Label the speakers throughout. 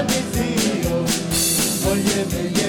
Speaker 1: de mis hijos. Óyeme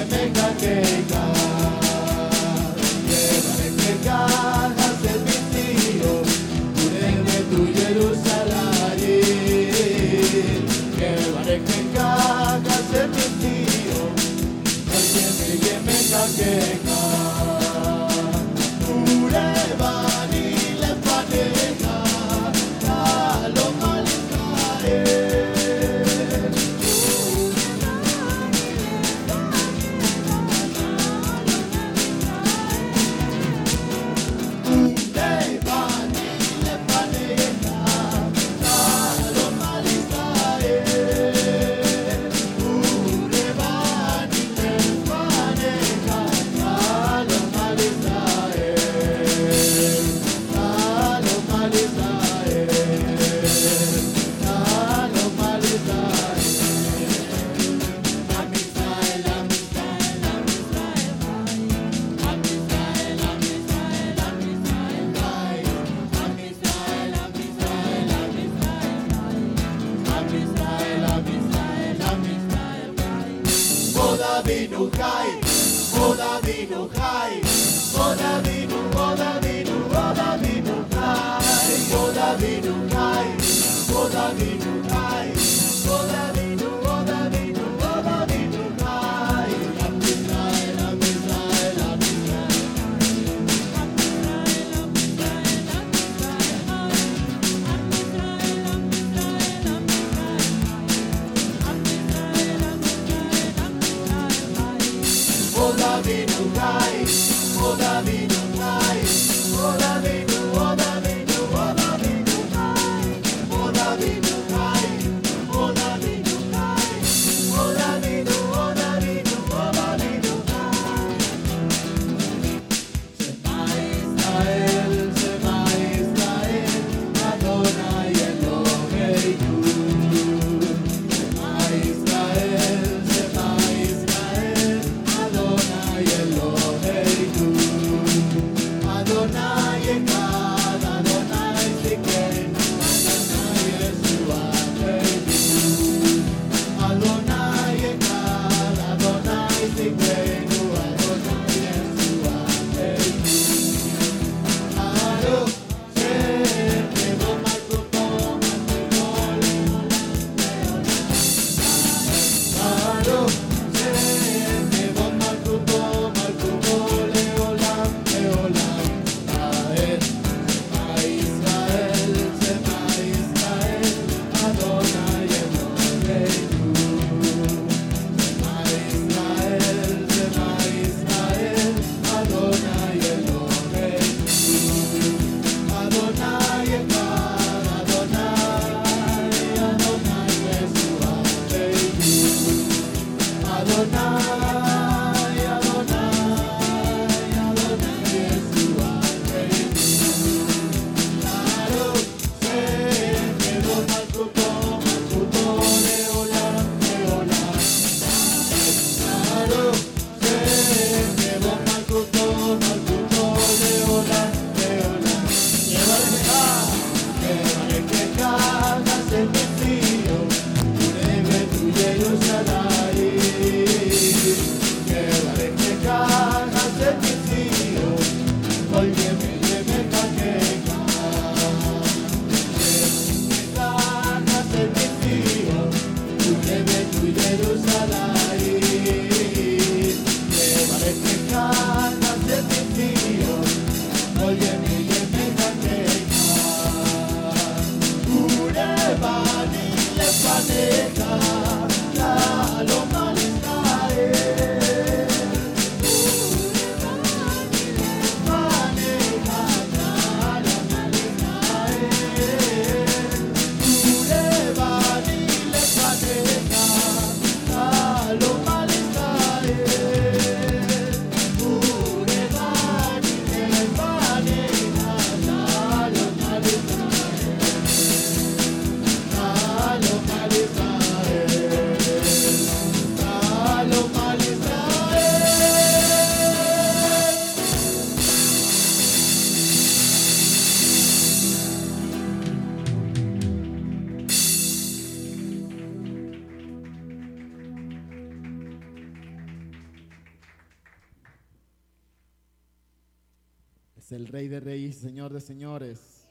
Speaker 1: Señor de Señores.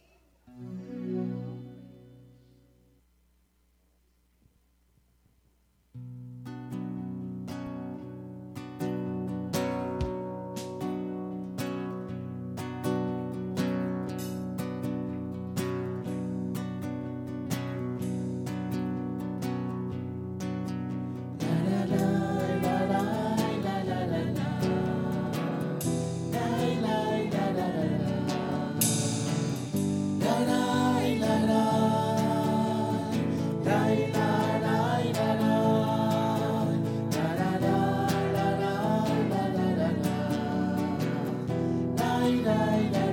Speaker 1: I.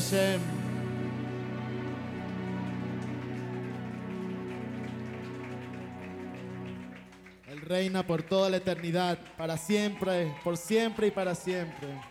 Speaker 1: Hashem. Él reina por toda la eternidad, para siempre, por siempre y para siempre.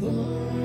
Speaker 1: Oh.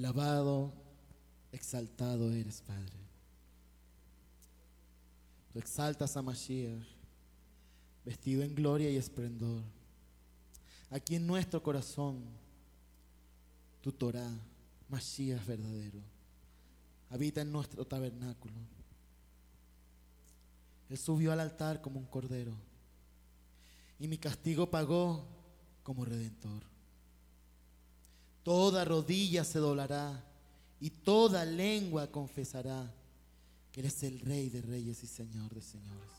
Speaker 1: Alabado, exaltado eres, Padre. Tú exaltas a Mashiach, vestido en gloria y esplendor. Aquí en nuestro corazón, tu Torah, Mashiach verdadero, habita en nuestro tabernáculo. Él subió al altar como un cordero y mi castigo pagó como redentor. Toda rodilla se doblará y toda lengua confesará que eres el Rey de reyes y Señor de señores.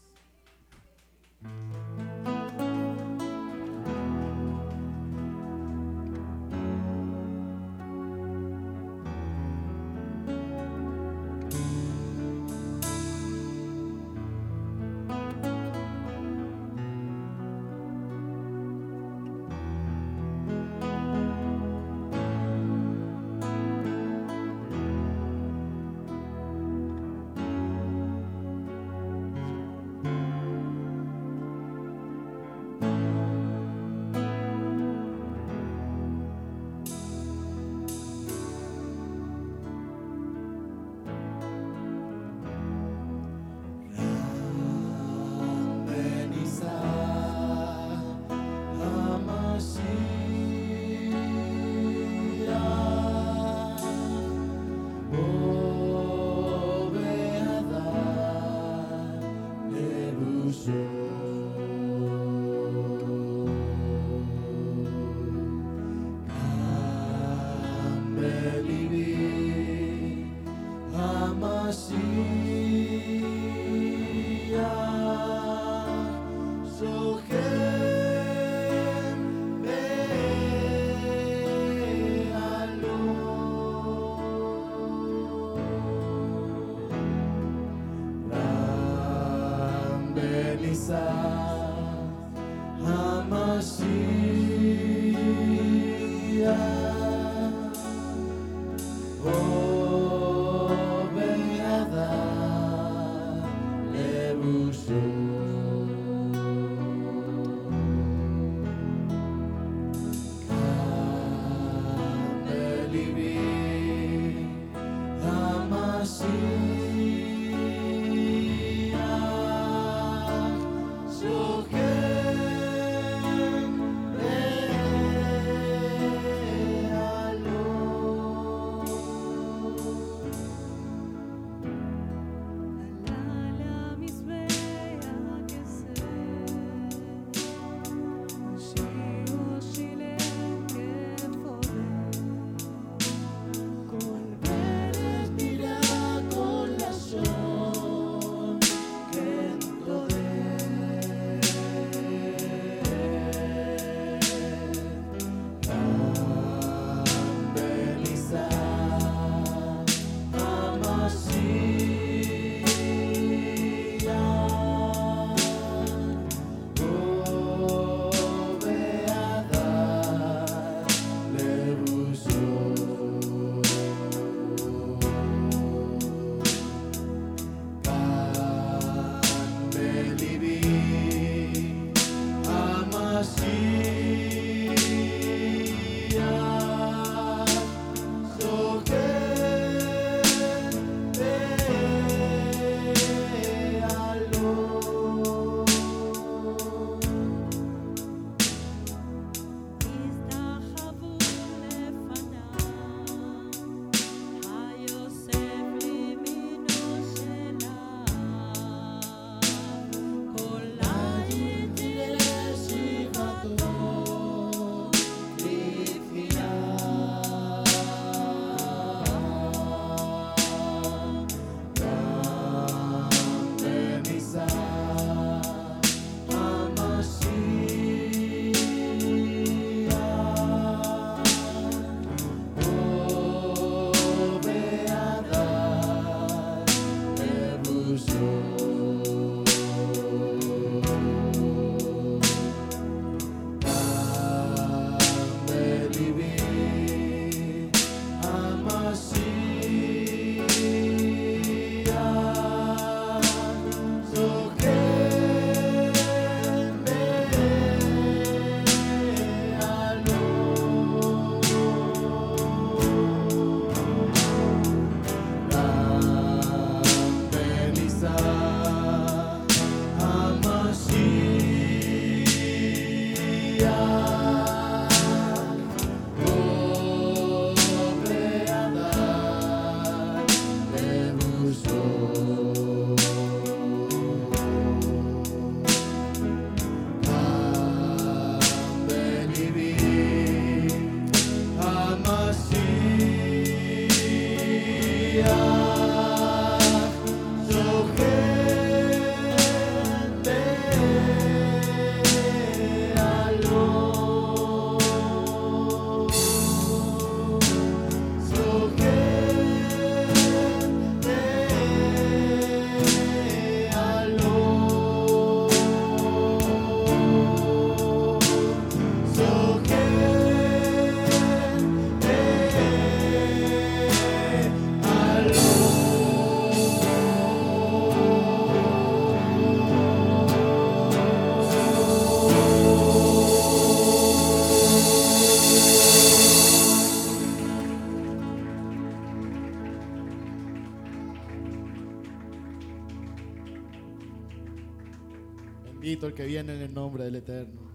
Speaker 1: Que viene en el nombre del Eterno.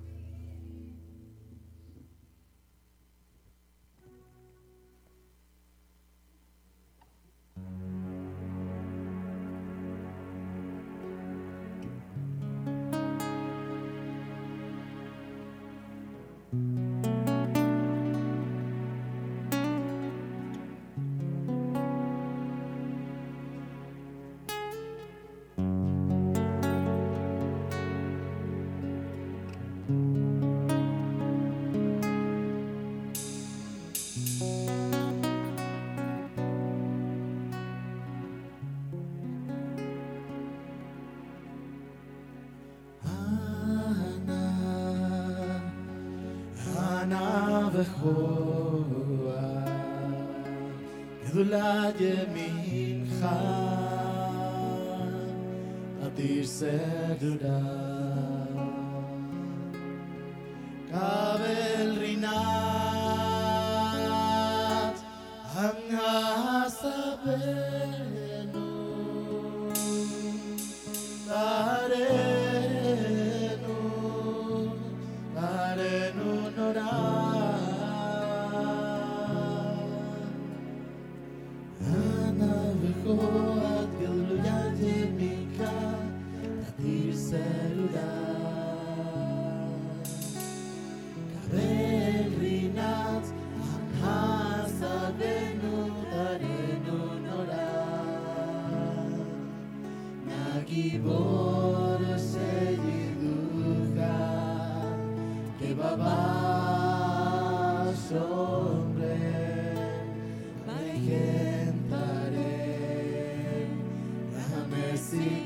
Speaker 1: יד ימינך, אדיר סדודה. קבל רינת הנעשה בין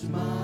Speaker 1: smile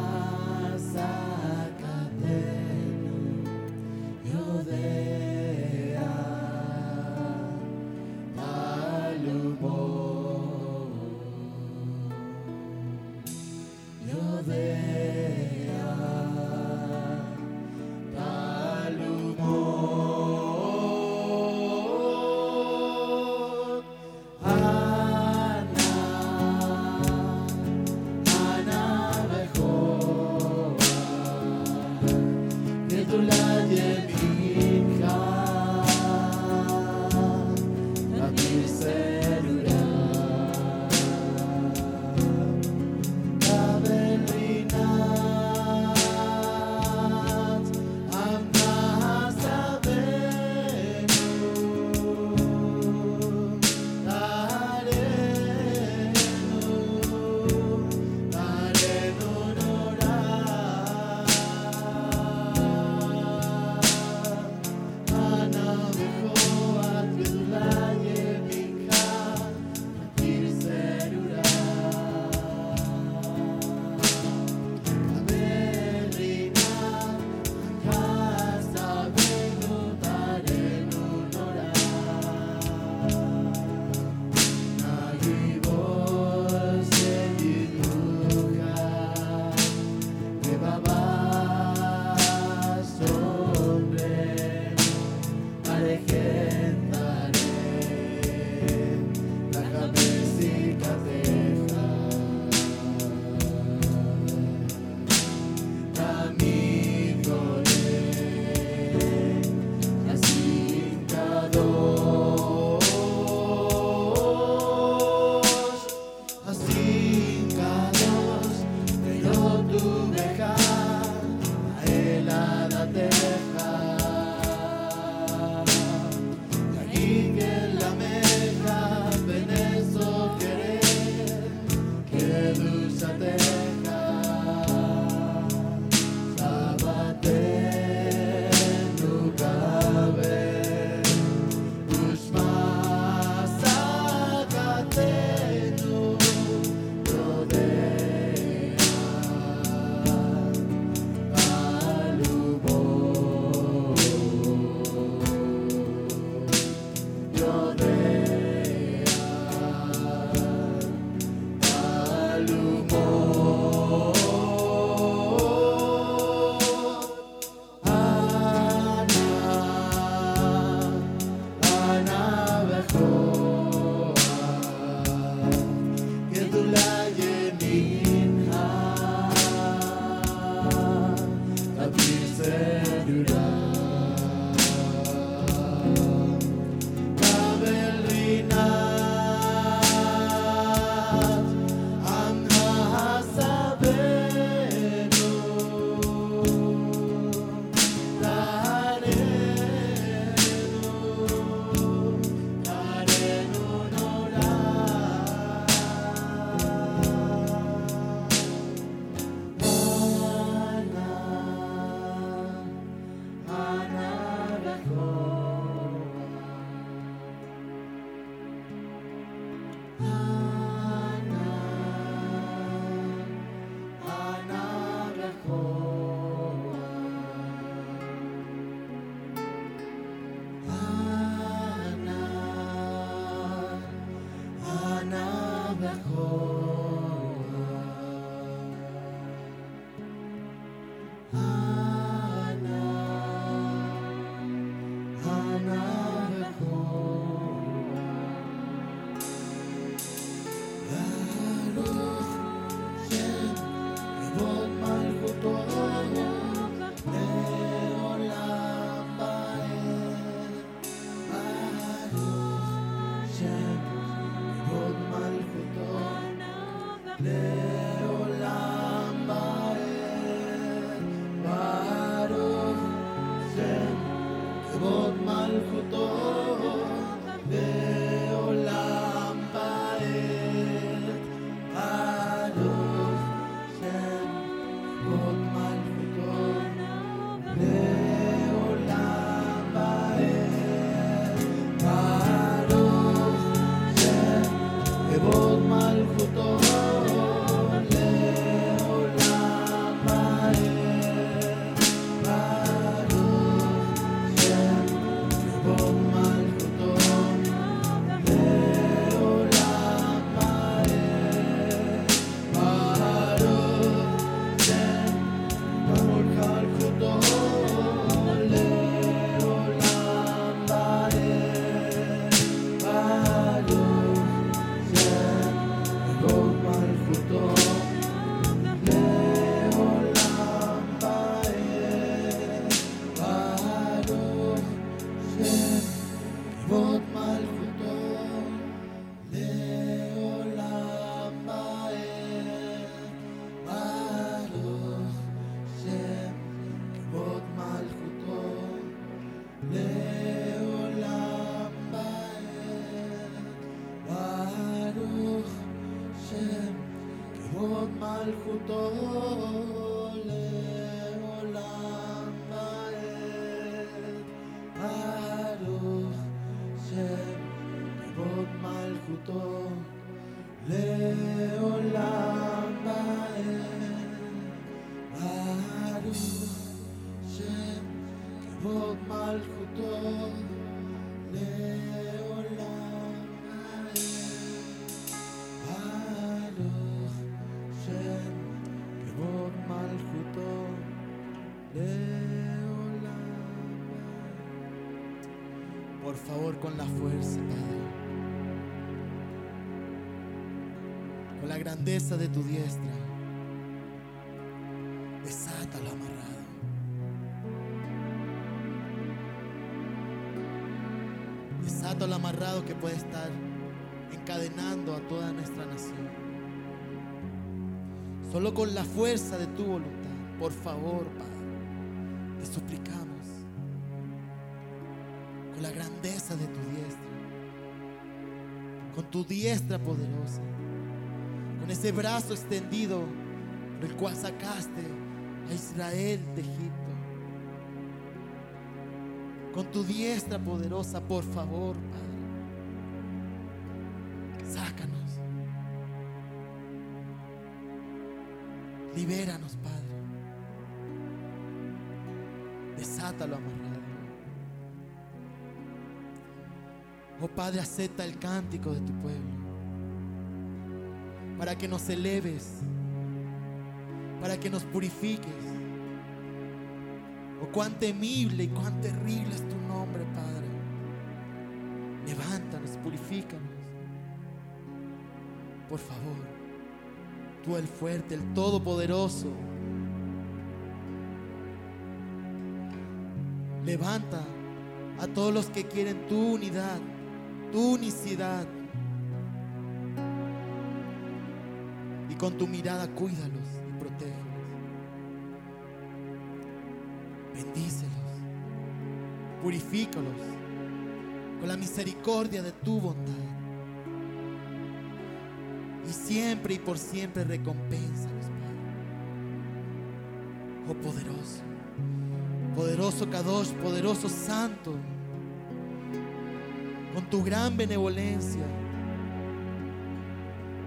Speaker 1: grandeza de tu diestra. Desátalo amarrado. Desátalo amarrado que puede estar encadenando a toda nuestra nación. Solo con la fuerza de tu voluntad. Por favor, Padre, te suplicamos. Con la grandeza de tu diestra. Con tu diestra poderosa. Con ese brazo extendido por el cual sacaste a Israel de Egipto. Con tu diestra poderosa, por favor, Padre. Sácanos. Libéranos, Padre. Desátalo amarrado. Oh Padre, acepta el cántico de tu pueblo. Para que nos eleves. Para que nos purifiques. Oh, cuán temible y cuán terrible es tu nombre, Padre. Levántanos, purifícanos. Por favor, tú el fuerte, el todopoderoso. Levanta a todos los que quieren tu unidad, tu unicidad. Con tu mirada cuídalos y protégelos. Bendícelos. Purifícalos con la misericordia de tu bondad. Y siempre y por siempre recompénsalos, Padre. Oh poderoso, poderoso Kadosh, poderoso Santo, con tu gran benevolencia,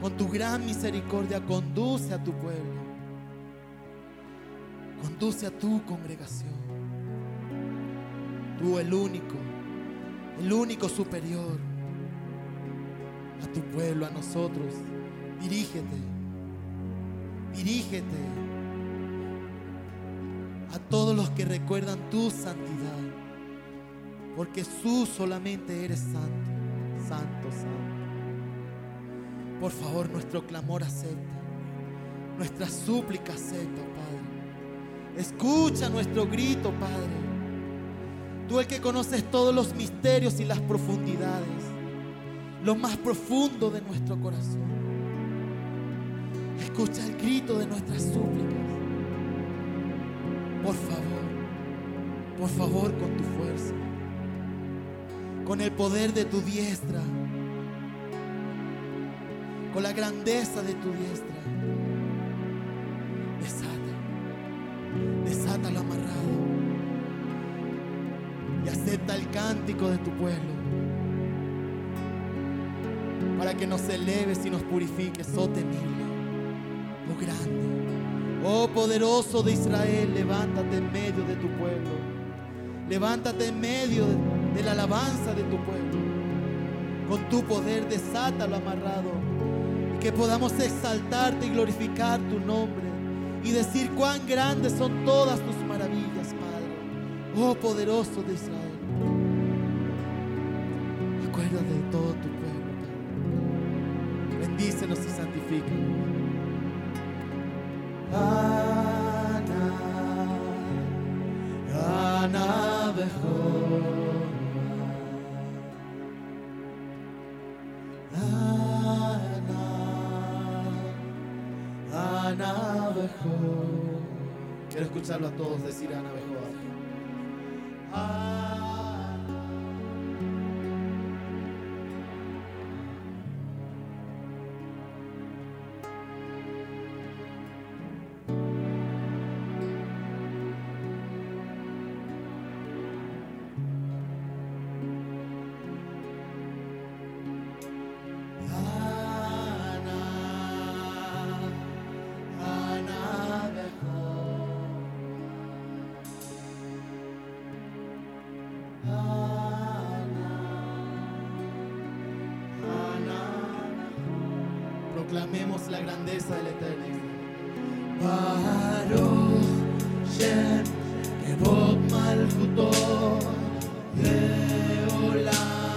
Speaker 1: con tu gran misericordia, conduce a tu pueblo, conduce a tu congregación. Tú el único, el único superior a tu pueblo, a nosotros. Dirígete, dirígete a todos los que recuerdan tu santidad, porque tú solamente eres santo, santo, santo. Por favor, nuestro clamor acepta, nuestra súplica acepta, Padre. Escucha nuestro grito, Padre. Tú el que conoces todos los misterios y las profundidades, lo más profundo de nuestro corazón. Escucha el grito de nuestras súplicas. Por favor, por favor con tu fuerza. con el poder de tu diestra, con la grandeza de tu diestra. Desata, desata lo amarrado. Y acepta el cántico de tu pueblo. Para que nos eleves y nos purifiques, oh temible, oh grande, oh poderoso de Israel, levántate en medio de tu pueblo, levántate en medio de la alabanza de tu pueblo, con tu poder desata lo amarrado que podamos exaltarte y glorificar tu nombre y decir cuán grandes son todas tus maravillas, Padre, oh poderoso de Israel. Acuérdate de todo tu pueblo, Padre. Bendícenos y santifícanos. Quiero escucharlo a todos decir Ana Proclamemos la grandeza del Eterno. Baruch Shem Malchuto Leolam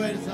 Speaker 1: todas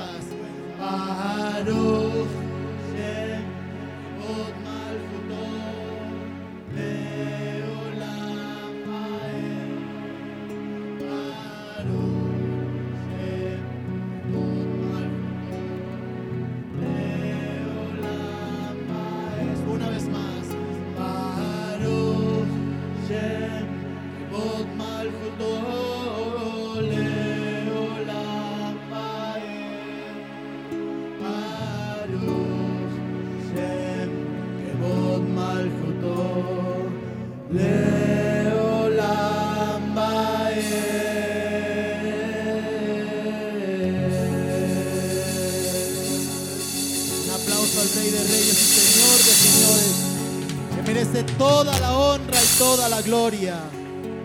Speaker 1: gloria.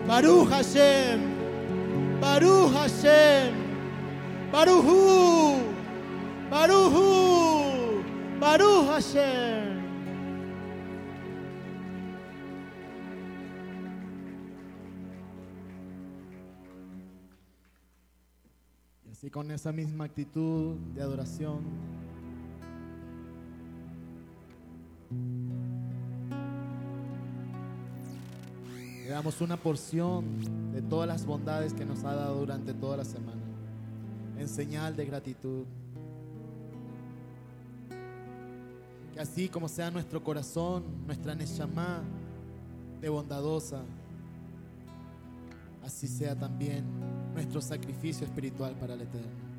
Speaker 1: Baruch Hashem, Baruch Hashem, Baruchu, Baruchu, Baruch Hashem. Y así con esa misma actitud de adoración, le damos una porción de todas las bondades que nos ha dado durante toda la semana, en señal de gratitud. Que así como sea nuestro corazón, nuestra Neshama de bondadosa, así sea también nuestro sacrificio espiritual para el Eterno.